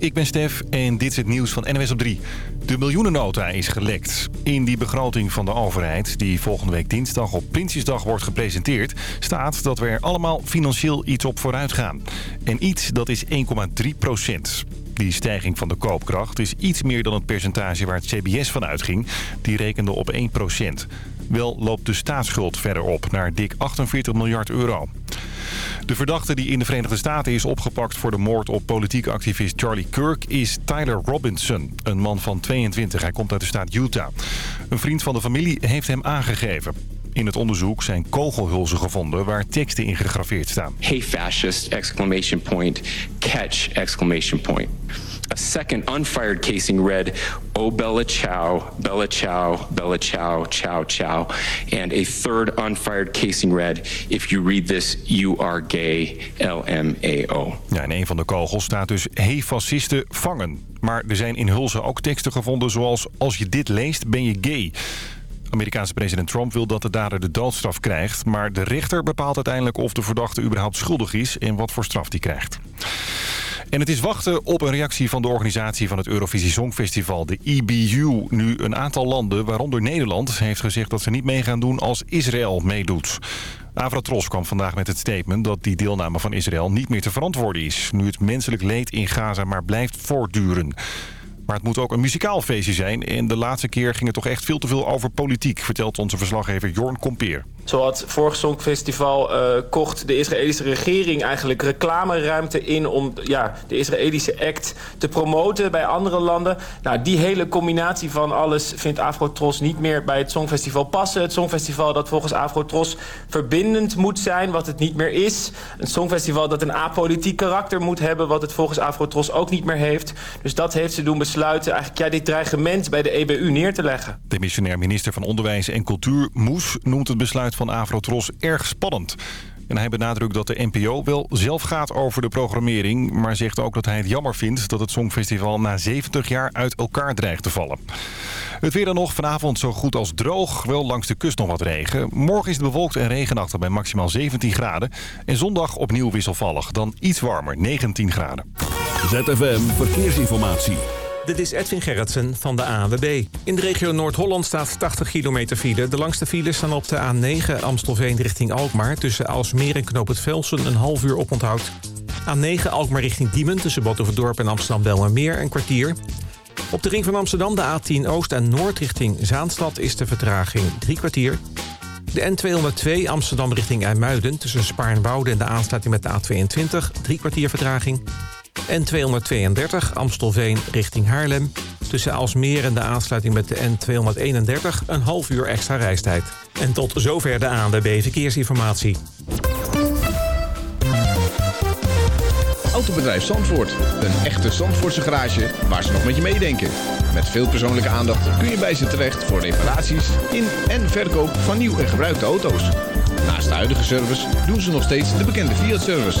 ik ben Stef en dit is het nieuws van NWS op 3. De miljoenennota is gelekt. In die begroting van de overheid, die volgende week dinsdag op Prinsjesdag wordt gepresenteerd... staat dat we er allemaal financieel iets op vooruit gaan. En iets, dat is 1,3 procent. Die stijging van de koopkracht is iets meer dan het percentage waar het CBS van uitging. Die rekende op 1 procent. Wel loopt de staatsschuld verder op naar dik 48 miljard euro. De verdachte die in de Verenigde Staten is opgepakt voor de moord op politiek activist Charlie Kirk is Tyler Robinson, een man van 22. Hij komt uit de staat Utah. Een vriend van de familie heeft hem aangegeven. In het onderzoek zijn kogelhulzen gevonden waar teksten in gegraveerd staan. Hey fascist, exclamation point, catch, exclamation point. A second unfired casing read, Oh Bella Ciao, Bella Ciao, Bella Ciao, Ciao Ciao. And a third unfired casing read, If you read this, you are gay, L-M-A-O. Ja, in een van de kogels staat dus, hey fascisten, vangen. Maar er zijn in hulzen ook teksten gevonden zoals, als je dit leest, ben je gay. Amerikaanse president Trump wil dat de dader de doodstraf krijgt... maar de rechter bepaalt uiteindelijk of de verdachte überhaupt schuldig is... en wat voor straf die krijgt. En het is wachten op een reactie van de organisatie van het Eurovisie Songfestival, de EBU. Nu een aantal landen, waaronder Nederland, heeft gezegd dat ze niet mee gaan doen als Israël meedoet. Avrotros kwam vandaag met het statement dat die deelname van Israël niet meer te verantwoorden is. Nu het menselijk leed in Gaza maar blijft voortduren. Maar het moet ook een muzikaal feestje zijn. En de laatste keer ging het toch echt veel te veel over politiek... vertelt onze verslaggever Jorn Kompeer. Zoals het vorige Songfestival uh, kocht de Israëlische regering eigenlijk reclameruimte in... om ja, de Israëlische act te promoten bij andere landen. Nou, die hele combinatie van alles vindt Afrotros niet meer bij het Songfestival passen. Het Songfestival dat volgens Afrotros verbindend moet zijn, wat het niet meer is. Een Songfestival dat een apolitiek karakter moet hebben... wat het volgens Afrotros ook niet meer heeft. Dus dat heeft ze doen besluiten eigenlijk ja, dit dreigement bij de EBU neer te leggen. De missionair minister van Onderwijs en Cultuur, Moes, noemt het besluit van Afrotros erg spannend. En hij benadrukt dat de NPO wel zelf gaat over de programmering... maar zegt ook dat hij het jammer vindt dat het Songfestival na 70 jaar uit elkaar dreigt te vallen. Het weer dan nog vanavond zo goed als droog. Wel langs de kust nog wat regen. Morgen is het bewolkt en regenachtig bij maximaal 17 graden. En zondag opnieuw wisselvallig. Dan iets warmer, 19 graden. ZFM Verkeersinformatie. Dit is Edwin Gerritsen van de ANWB. In de regio Noord-Holland staat 80 kilometer file. De langste files staan op de A9 Amstelveen richting Alkmaar... tussen Alsmeer en Knoop het Velsen een half uur oponthoud. A9 Alkmaar richting Diemen tussen Batuverdorp en Amsterdam-Belmermeer een kwartier. Op de ring van Amsterdam de A10 Oost en Noord richting Zaanstad... is de vertraging drie kwartier. De N202 Amsterdam richting IJmuiden tussen Spaarnwoude en de aansluiting met de A22... drie kwartier vertraging. N232 Amstelveen richting Haarlem. Tussen Alsmeer en de aansluiting met de N231 een half uur extra reistijd. En tot zover de ANWB Verkeersinformatie. Autobedrijf Zandvoort. Een echte Zandvoortse garage waar ze nog met je meedenken. Met veel persoonlijke aandacht kun je bij ze terecht voor reparaties in en verkoop van nieuw en gebruikte auto's. Naast de huidige service doen ze nog steeds de bekende Fiat-service.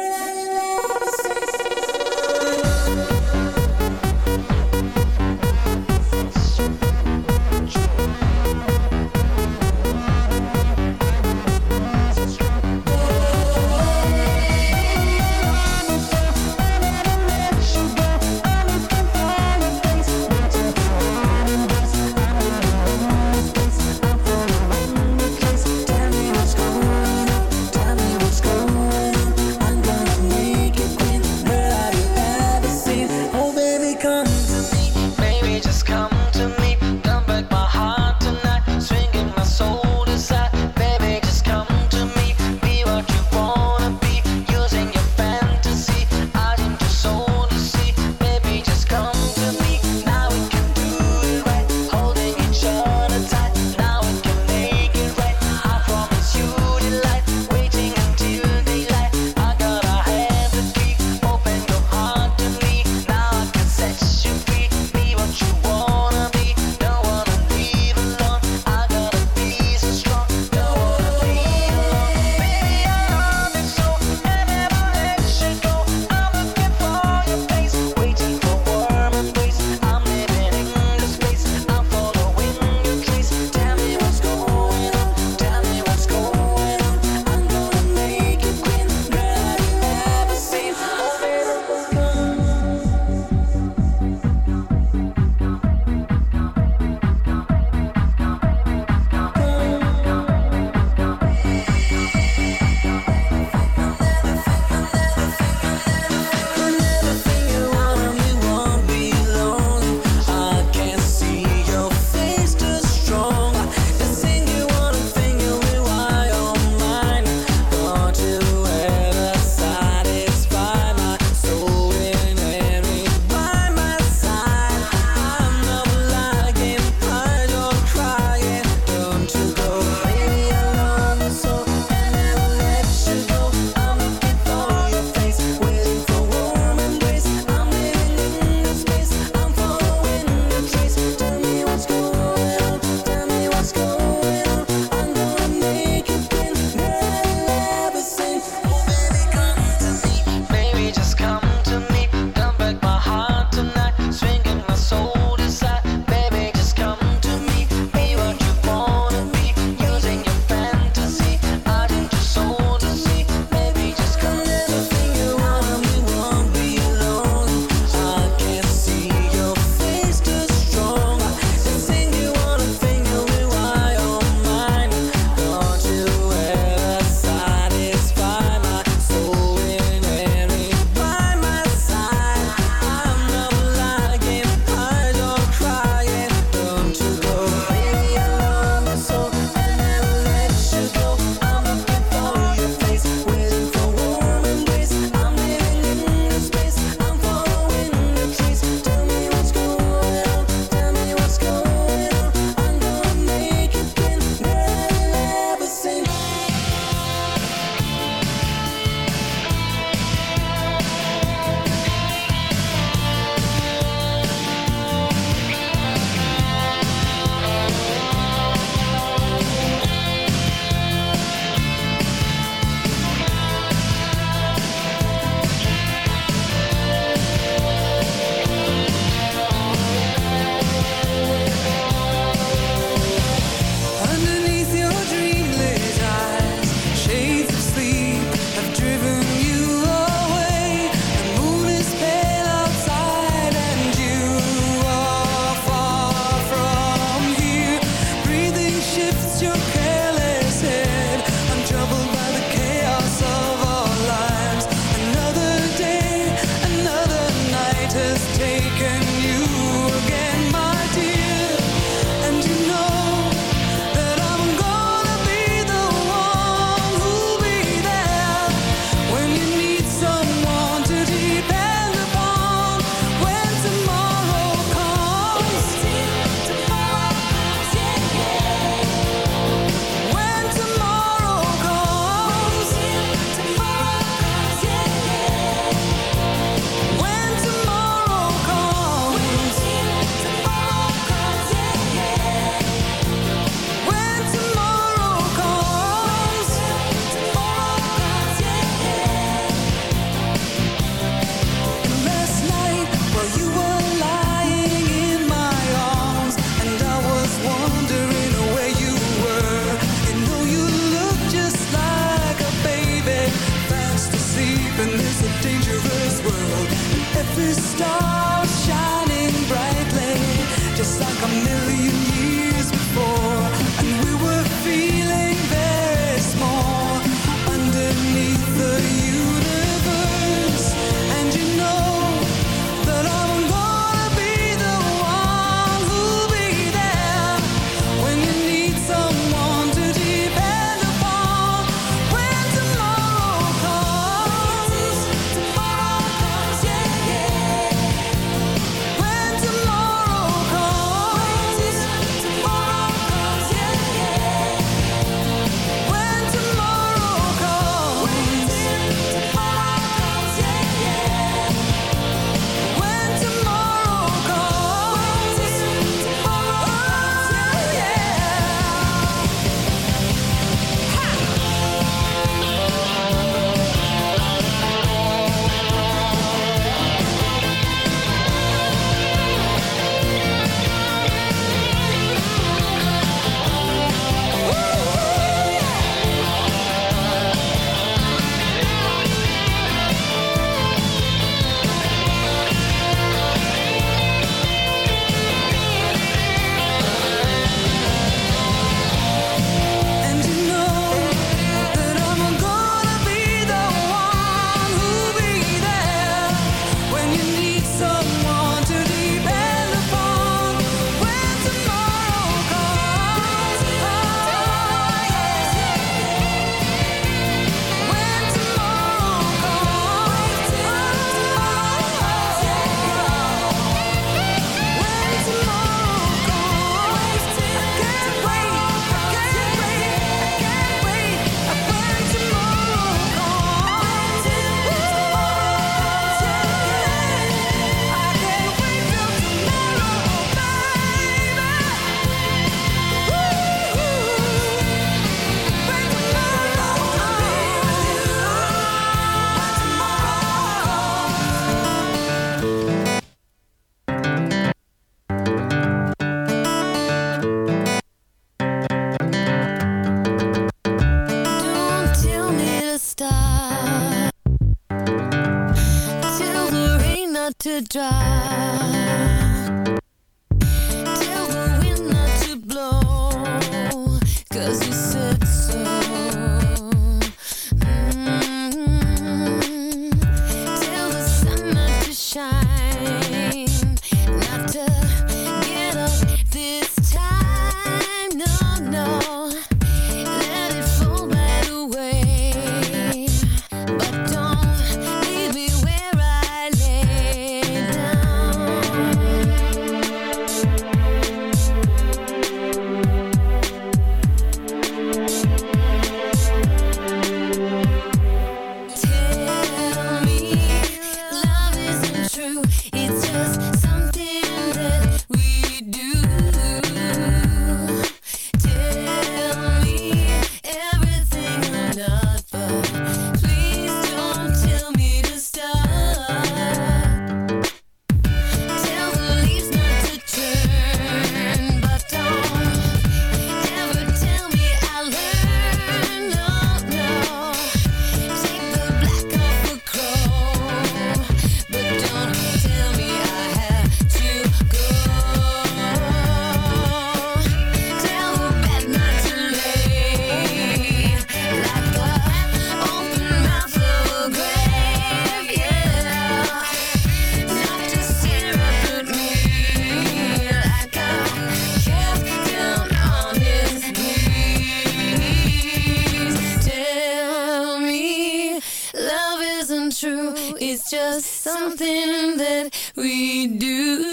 Van de prins op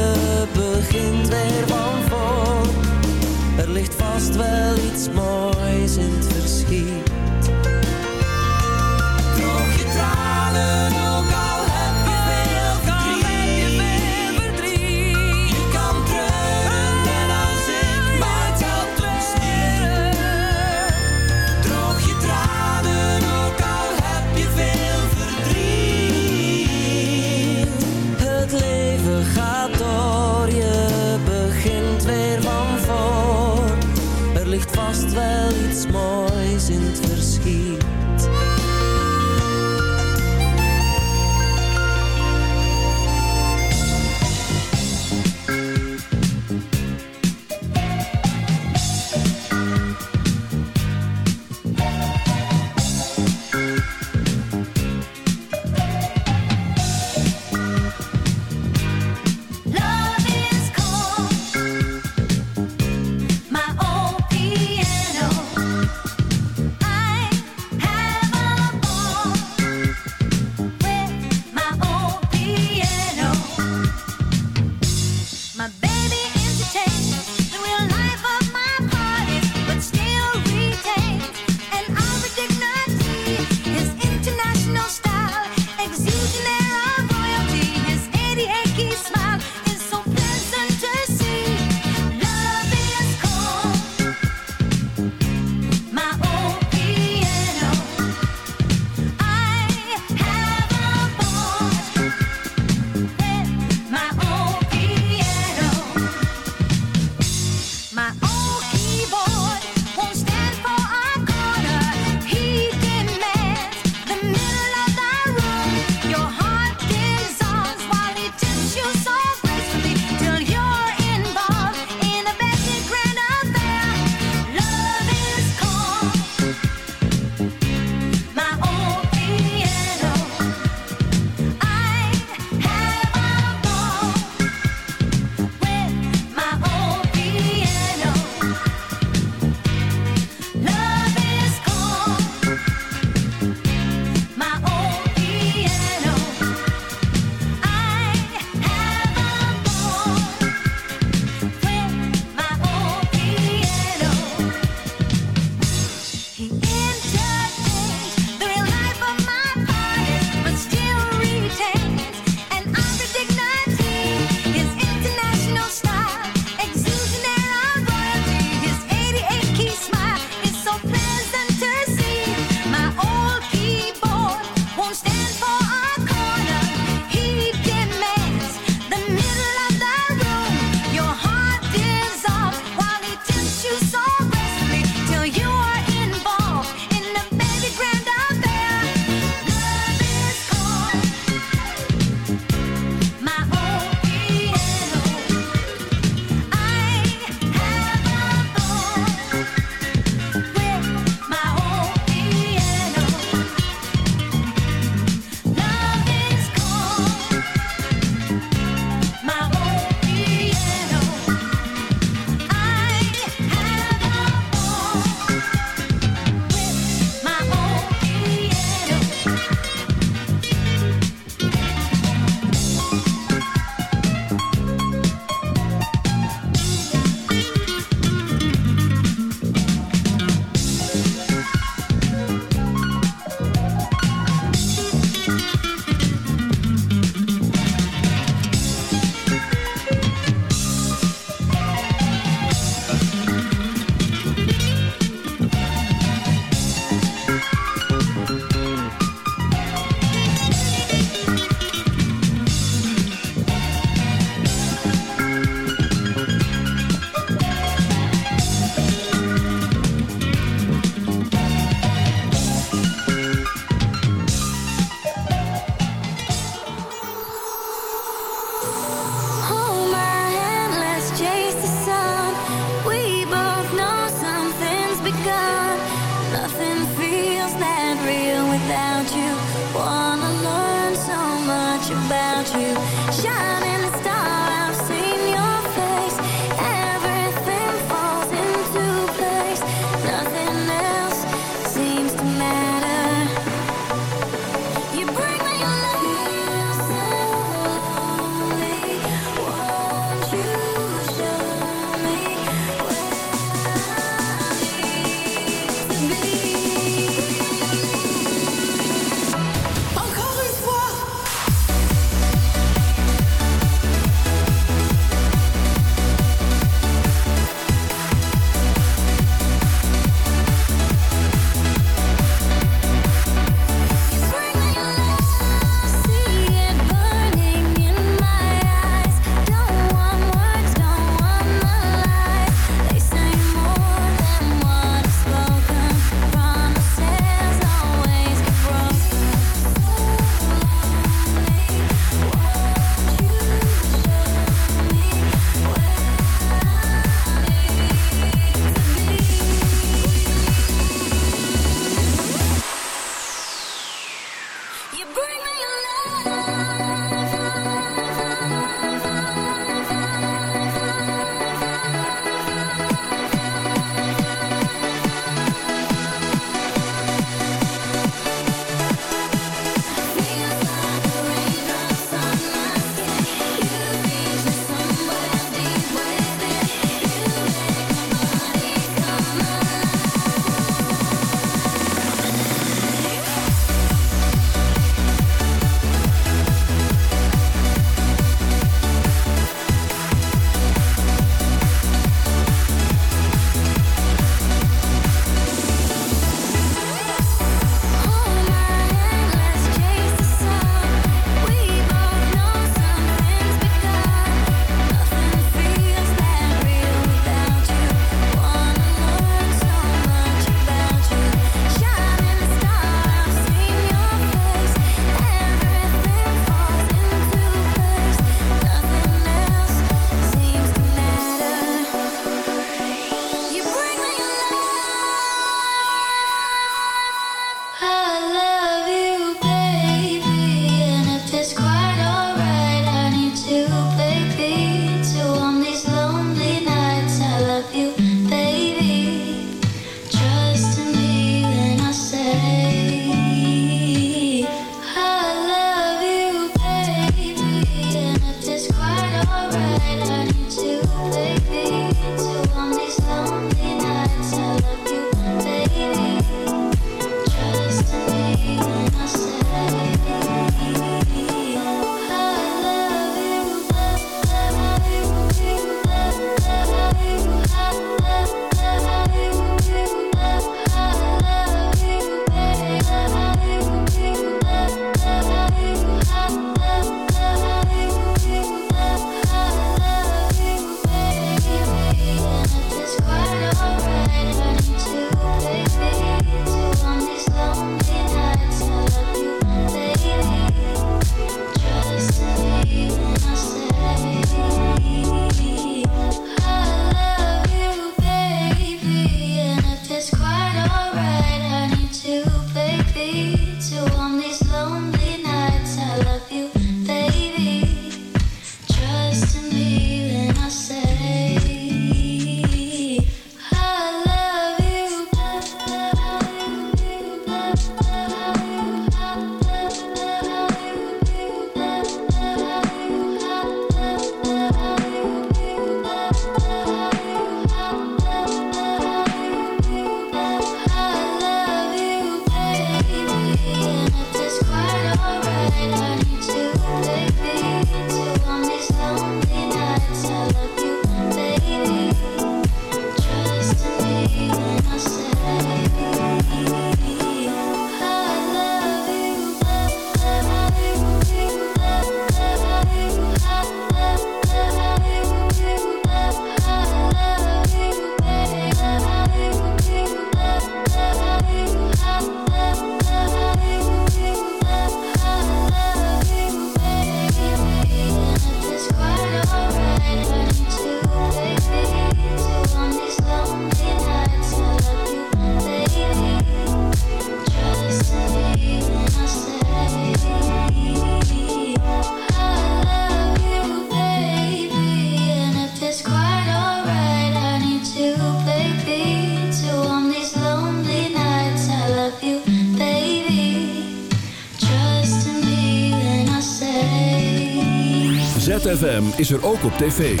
is er ook op tv.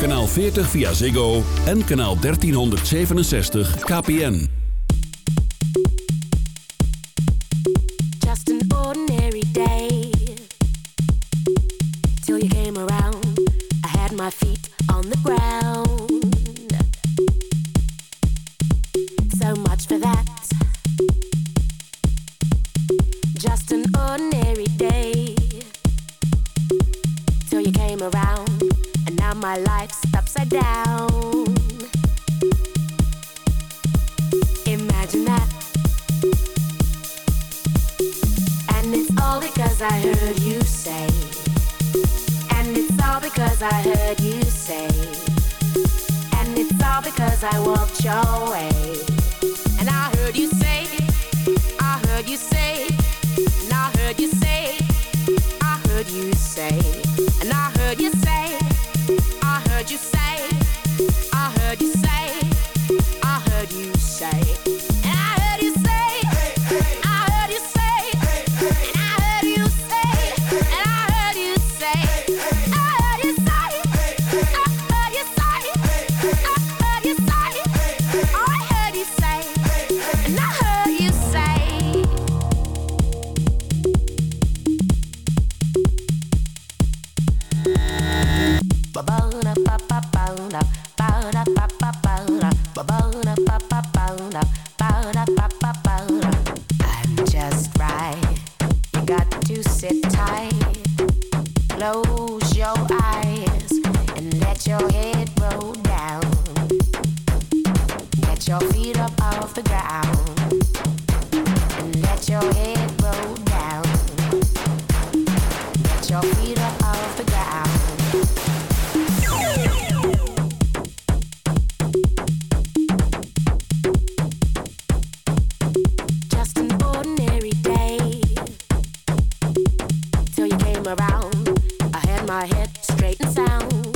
Kanaal 40 via Ziggo en kanaal 1367 KPN. Just an ordinary day. Till you came around, I had my feet on the ground. So much for that. know. Head straight and sound.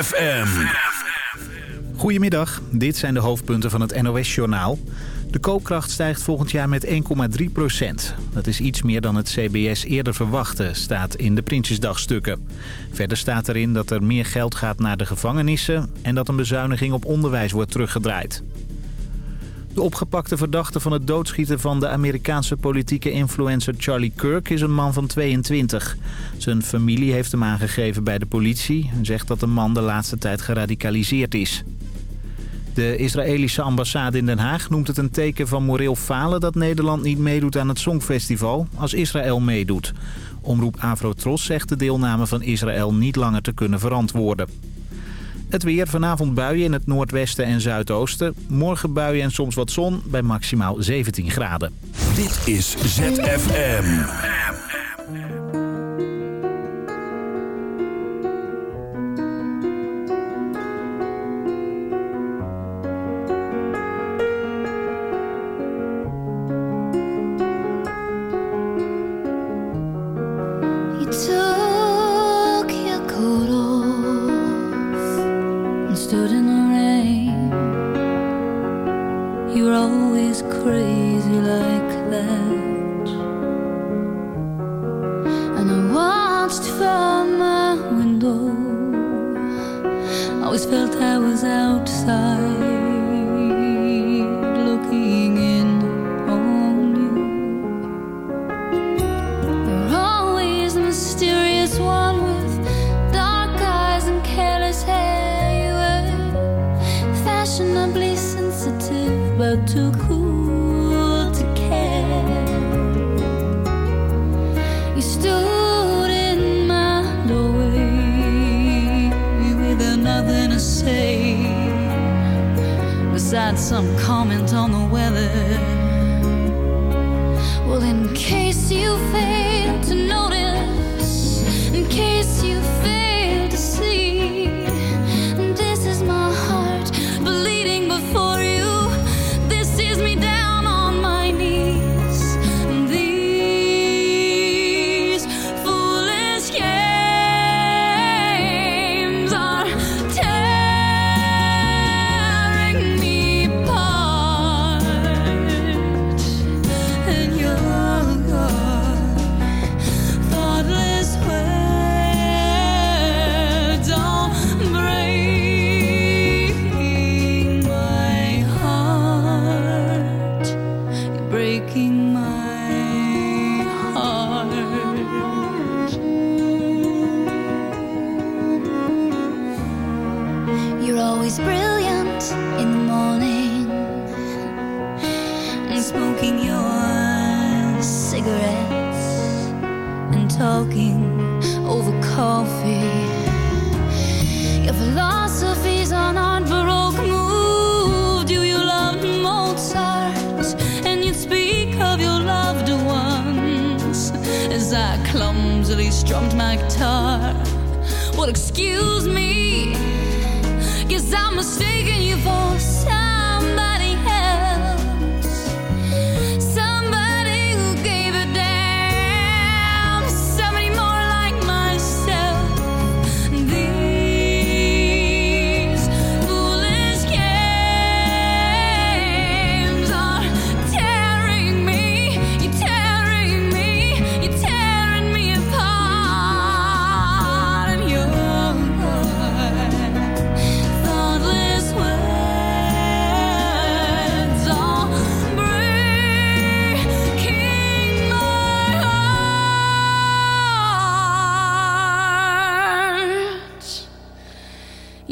ZFM. Goedemiddag, dit zijn de hoofdpunten van het NOS-journaal. De koopkracht stijgt volgend jaar met 1,3 procent. Dat is iets meer dan het CBS eerder verwachtte, staat in de Prinsjesdagstukken. Verder staat erin dat er meer geld gaat naar de gevangenissen... en dat een bezuiniging op onderwijs wordt teruggedraaid. De opgepakte verdachte van het doodschieten van de Amerikaanse politieke influencer Charlie Kirk is een man van 22. Zijn familie heeft hem aangegeven bij de politie en zegt dat de man de laatste tijd geradicaliseerd is. De Israëlische ambassade in Den Haag noemt het een teken van moreel falen dat Nederland niet meedoet aan het Songfestival als Israël meedoet. Omroep Afrotros zegt de deelname van Israël niet langer te kunnen verantwoorden. Het weer, vanavond buien in het noordwesten en zuidoosten. Morgen buien en soms wat zon bij maximaal 17 graden. Dit is ZFM.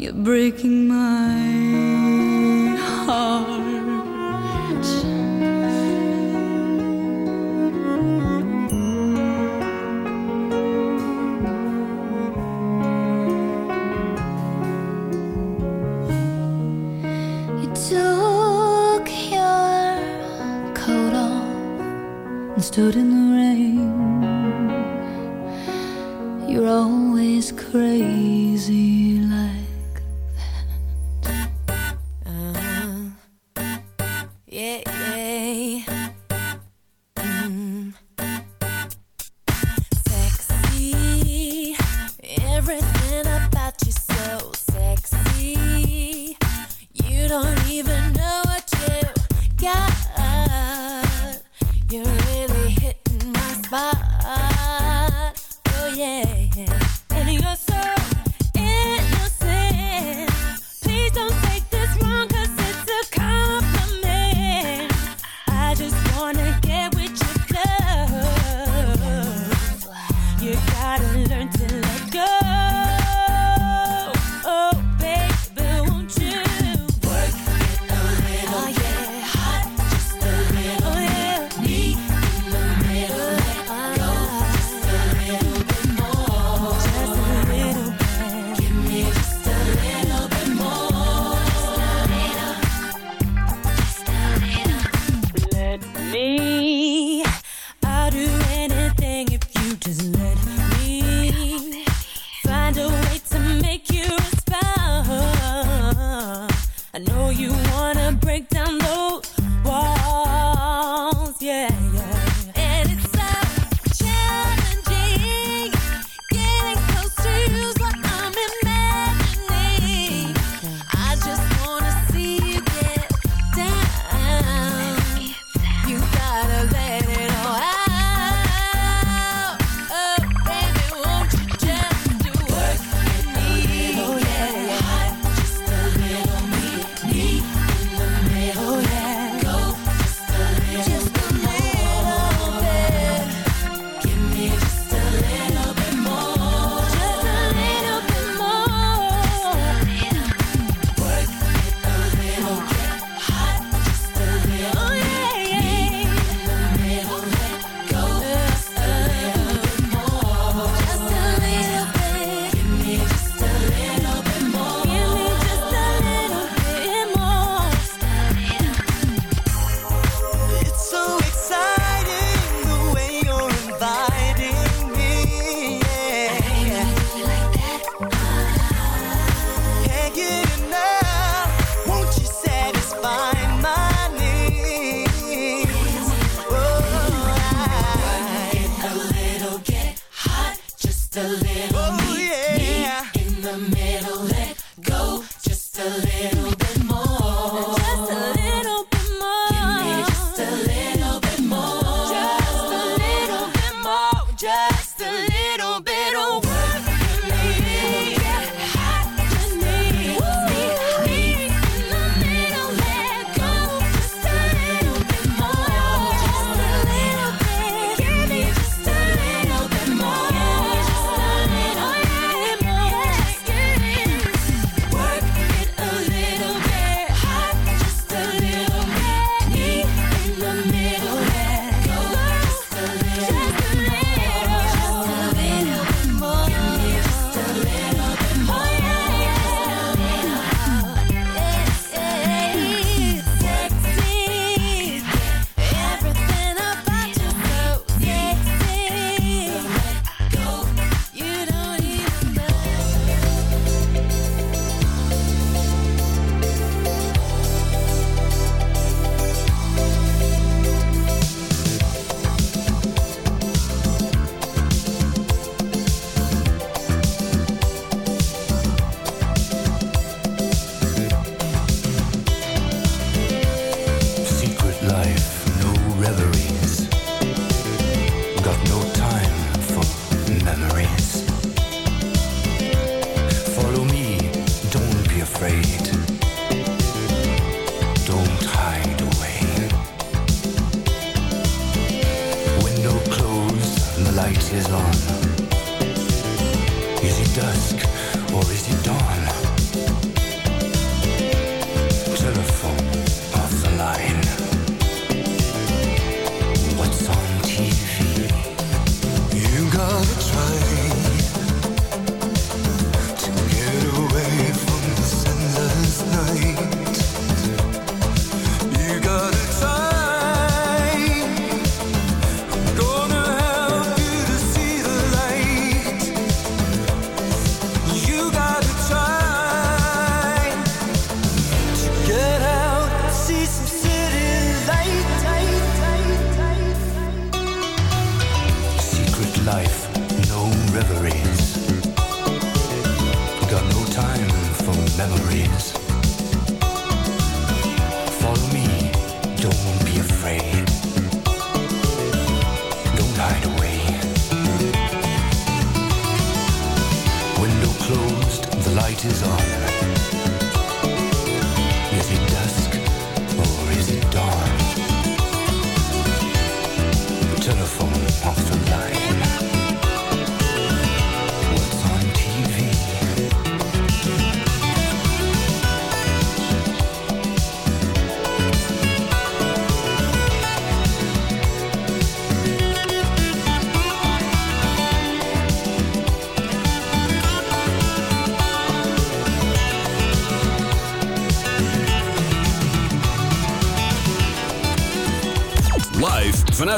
You're breaking my heart. You took your coat off and stood in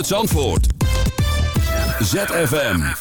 Zandvoort. ZFM.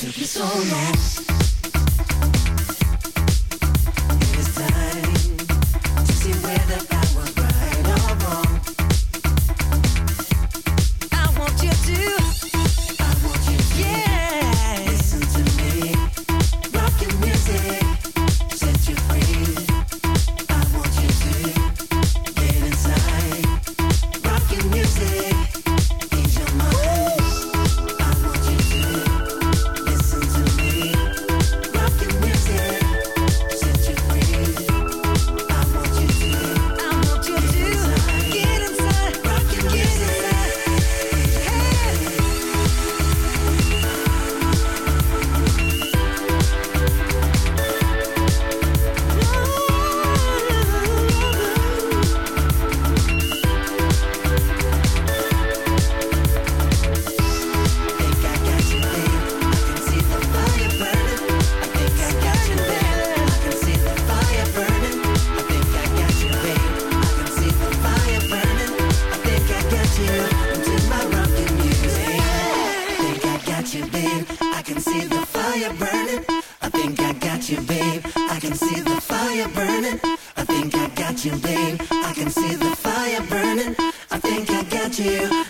to be I think I got you, babe. I can see the fire burning. I think I got you.